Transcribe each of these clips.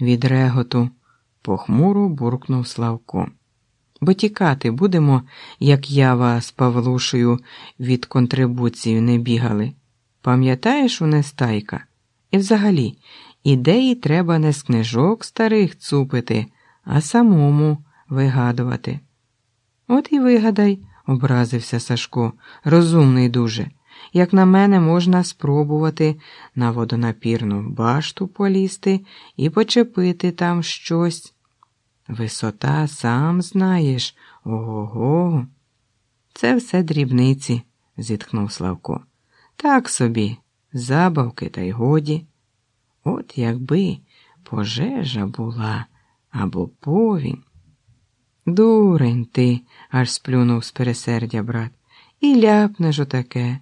від реготу, похмуро буркнув Славко. Бо тікати будемо, як ява з Павлушею від контрибуції не бігали. Пам'ятаєш у Нестайка? І взагалі, ідеї треба не з книжок старих цупити, а самому вигадувати. От і вигадай, образився Сашко, розумний дуже. Як на мене, можна спробувати на водонапірну башту полізти і почепити там щось. Висота, сам знаєш, ого. го Це все дрібниці, зітхнув Славко. Так собі, забавки та й годі. От якби пожежа була або повінь. Дурень ти, аж сплюнув з пересердя брат, і ляпнеш отаке.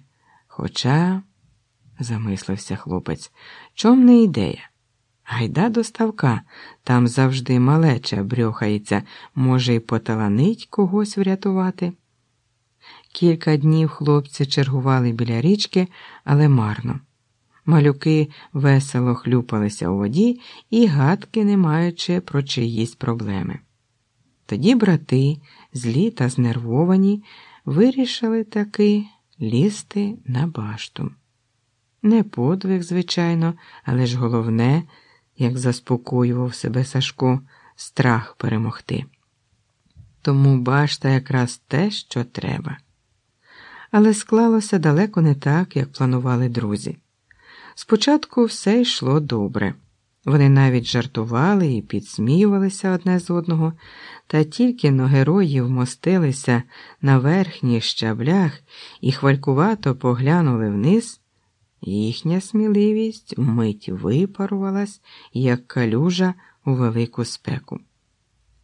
Хоча, замислився хлопець, чом не ідея? Гайда до ставка, там завжди малеча брьохається, може, й поталанить когось врятувати. Кілька днів хлопці чергували біля річки, але марно. Малюки весело хлюпалися у воді і гадки не маючи про чиїсь проблеми. Тоді брати, злі та знервовані, вирішили таки лізти на башту. Не подвиг, звичайно, але ж головне, як заспокоював себе Сашко, страх перемогти. Тому башта якраз те, що треба. Але склалося далеко не так, як планували друзі. Спочатку все йшло добре. Вони навіть жартували і підсміювалися одне з одного, та тільки но герої вмостилися на верхніх щаблях і хвалькувато поглянули вниз, їхня сміливість вмить випарувалась, як калюжа у велику спеку.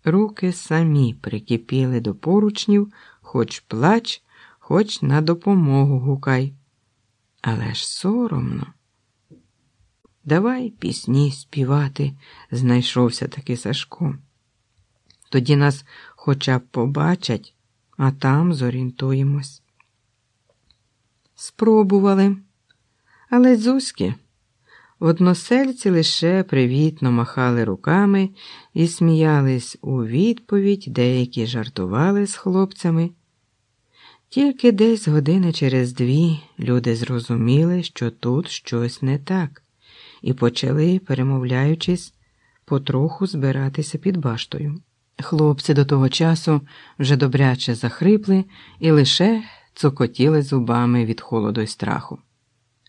Руки самі прикипіли до поручнів, хоч плач, хоч на допомогу гукай. Але ж соромно. Давай пісні співати, знайшовся таки Сашко. Тоді нас хоча б побачать, а там зорієнтуємось. Спробували, але дзузьки. Односельці лише привітно махали руками і сміялись у відповідь, деякі жартували з хлопцями. Тільки десь години через дві люди зрозуміли, що тут щось не так і почали, перемовляючись, потроху збиратися під баштою. Хлопці до того часу вже добряче захрипли і лише цокотіли зубами від холоду й страху.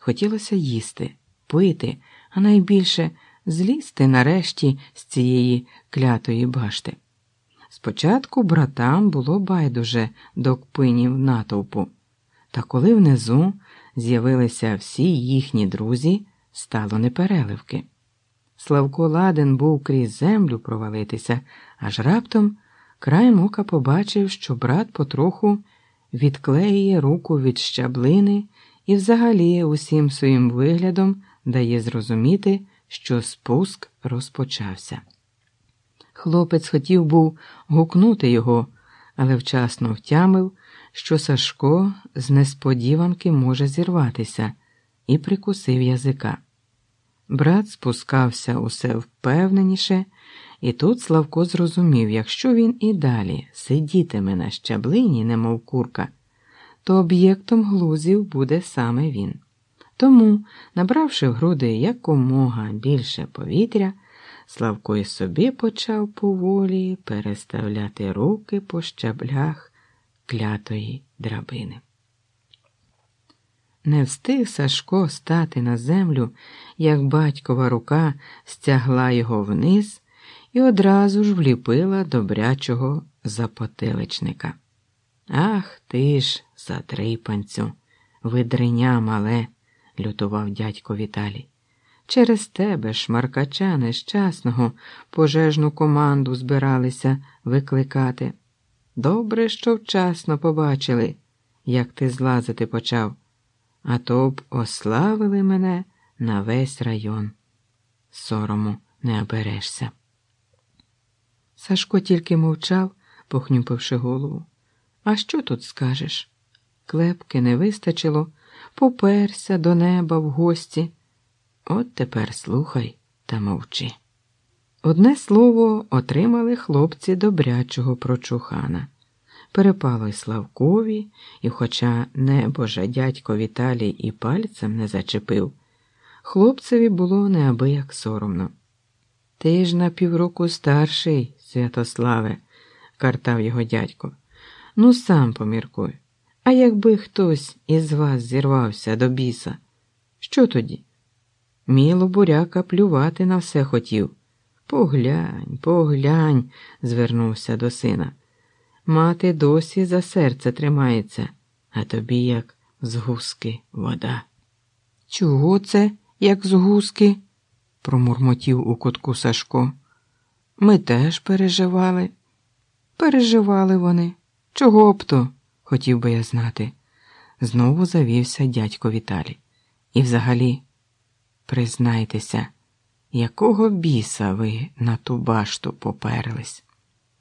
Хотілося їсти, пити, а найбільше злізти нарешті з цієї клятої башти. Спочатку братам було байдуже до кпинів натовпу, та коли внизу з'явилися всі їхні друзі, стало непереливки. Славко ладен був крізь землю провалитися, аж раптом краєм ока побачив, що брат потроху відклеює руку від щаблини і взагалі усім своїм виглядом дає зрозуміти, що спуск розпочався. Хлопець хотів був гукнути його, але вчасно втямив, що Сашко з несподіванки може зірватися, і прикусив язика. Брат спускався усе впевненіше, і тут Славко зрозумів, якщо він і далі сидітиме на щаблині, немов курка, то об'єктом глузів буде саме він. Тому, набравши в груди якомога більше повітря, Славко і собі почав поволі переставляти руки по щаблях клятої драбини. Не встиг Сашко стати на землю, як батькова рука стягла його вниз і одразу ж вліпила добрячого запотиличника. Ах ти ж, затрипанцю, видриня мале, лютував дядько Віталій. Через тебе, шмаркача нещасного, пожежну команду збиралися викликати. Добре, що вчасно побачили, як ти злазити почав а то б ославили мене на весь район. Сорому не оберешся. Сашко тільки мовчав, похнюпивши голову. А що тут скажеш? Клепки не вистачило, поперся до неба в гості. От тепер слухай та мовчи. Одне слово, отримали хлопці добрячого прочухана. Перепало й Славкові, і, хоча небожа дядько Віталій і пальцем не зачепив, хлопцеві було неабияк соромно. Ти ж на півроку старший, Святославе, картав його дядько. Ну, сам поміркуй. А якби хтось із вас зірвався до біса, що тоді? Міло буряка плювати на все хотів. Поглянь, поглянь, звернувся до сина. Мати досі за серце тримається, а тобі як з гуски вода. Чого це, як з гуски? промурмотів у кутку Сашко. Ми теж переживали. Переживали вони. Чого б то, хотів би я знати. Знову завівся дядько Віталій. І взагалі, признайтеся, якого біса ви на ту башту поперлись?